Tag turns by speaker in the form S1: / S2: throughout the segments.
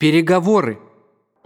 S1: Переговоры.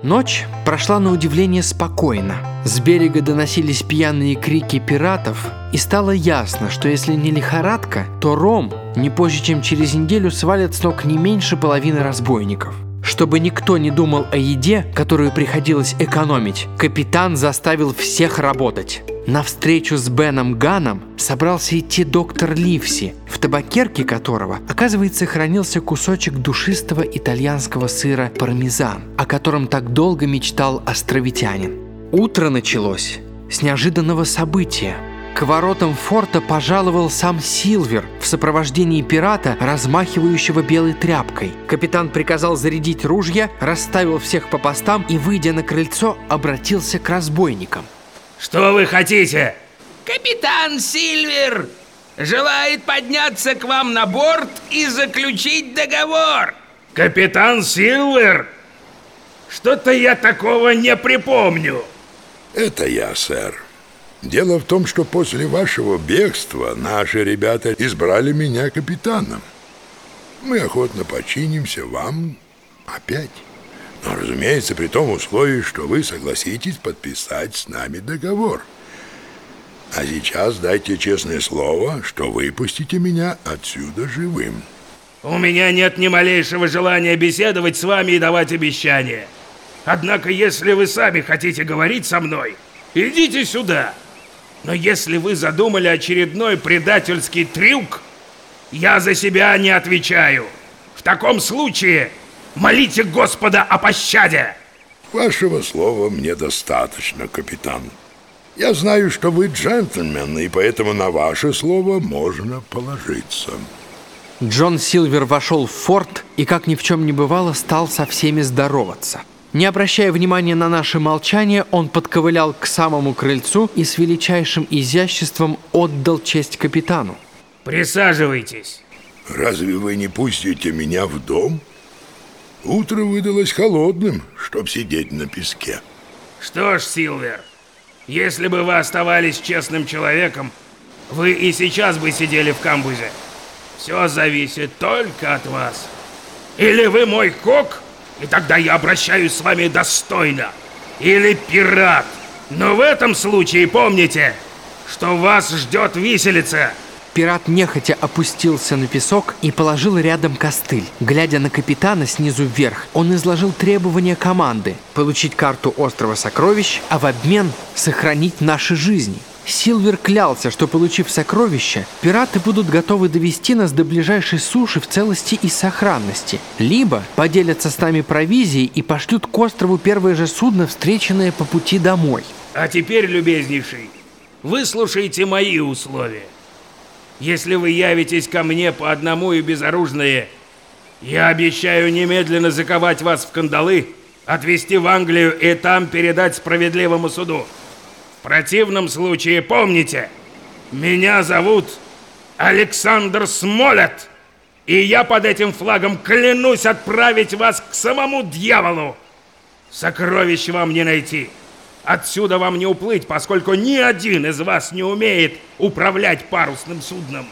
S1: Ночь прошла на удивление спокойно. С берега доносились пьяные крики пиратов, и стало ясно, что если не лихорадка, то Ром не позже, чем через неделю свалит с ног не меньше половины разбойников. Чтобы никто не думал о еде, которую приходилось экономить, капитан заставил всех работать. На встречу с Беном Ганом собрался идти доктор Ливси, в табакерке которого, оказывается, хранился кусочек душистого итальянского сыра пармезан, о котором так долго мечтал островитянин. Утро началось с неожиданного события. К воротам форта пожаловал сам Силвер в сопровождении пирата, размахивающего белой тряпкой. Капитан приказал зарядить ружья, расставил всех по постам и, выйдя на крыльцо, обратился к разбойникам.
S2: Что вы хотите?
S3: Капитан Сильвер желает подняться к вам на борт и заключить договор.
S2: Капитан Сильвер? Что-то я такого не припомню.
S4: Это я, сэр. Дело в том, что после вашего бегства наши ребята избрали меня капитаном. Мы охотно починимся вам опять. Но, разумеется, при том условии, что вы согласитесь подписать с нами договор. А сейчас дайте честное слово, что выпустите меня отсюда живым.
S2: У меня нет ни малейшего желания беседовать с вами и давать обещания. Однако, если вы сами хотите говорить со мной, идите сюда. Но если вы задумали очередной предательский трюк, я за себя не отвечаю. В таком случае Молите Господа о пощаде!
S4: Вашего слова мне достаточно, капитан. Я знаю, что вы джентльмен, и поэтому на ваше слово можно положиться.
S1: Джон Силвер вошел в форт и, как ни в чем не бывало, стал со всеми здороваться. Не обращая внимания на наше молчание, он подковылял к самому крыльцу и с величайшим изяществом отдал честь капитану.
S2: Присаживайтесь.
S4: Разве вы не пустите меня в дом? Утро выдалось холодным, чтоб сидеть на песке.
S2: Что ж, Силвер, если бы вы оставались честным человеком, вы и сейчас бы сидели в камбузе. Все зависит только от вас. Или вы мой кок, и тогда я обращаюсь с вами достойно. Или пират. Но в этом случае помните, что вас ждет виселица.
S1: Пират нехотя опустился на песок и положил рядом костыль. Глядя на капитана снизу вверх, он изложил требования команды – получить карту острова сокровищ, а в обмен сохранить наши жизни. Силвер клялся, что, получив сокровища, пираты будут готовы довести нас до ближайшей суши в целости и сохранности, либо поделятся с нами провизией и пошлют к острову первое же судно, встреченное по пути домой.
S2: А теперь, любезнейший, выслушайте мои условия. Если вы явитесь ко мне по одному и безоружные, я обещаю немедленно заковать вас в кандалы, отвезти в Англию и там передать справедливому суду. Противном случае помните, меня зовут Александр Смолет, и я под этим флагом клянусь отправить вас к самому дьяволу. Сокровищ вам не найти. Отсюда вам не уплыть, поскольку ни один из вас не умеет управлять парусным судном.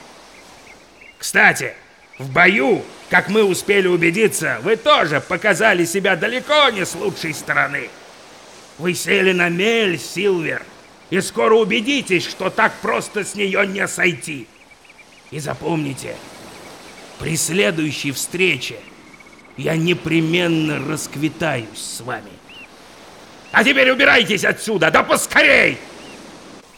S2: Кстати, в бою, как мы успели убедиться, вы тоже показали себя далеко не с лучшей стороны. Вы сели на мель, Силвер, и скоро убедитесь, что так просто с нее не сойти. И запомните, при следующей встрече я непременно расквитаюсь с вами. А теперь убирайтесь отсюда, да поскорей!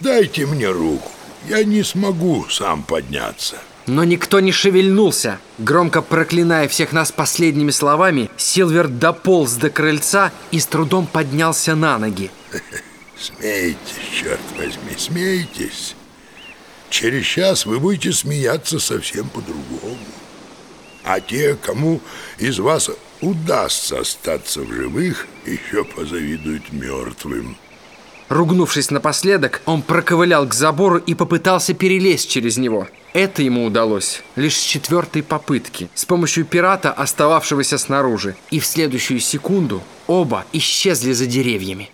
S4: Дайте мне руку. Я не смогу сам подняться.
S1: Но никто не шевельнулся. Громко проклиная всех нас последними словами, Силвер дополз до крыльца и с трудом поднялся на ноги.
S4: Смейтесь, черт возьми, смейтесь. Через час вы будете смеяться совсем по-другому. А те, кому из вас удастся остаться в живых, еще позавидуют мертвым.
S1: Ругнувшись напоследок, он проковылял к забору и попытался перелезть через него. Это ему удалось лишь с четвертой попытки, с помощью пирата, остававшегося снаружи. И в следующую секунду оба исчезли за деревьями.